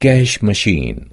cash machine.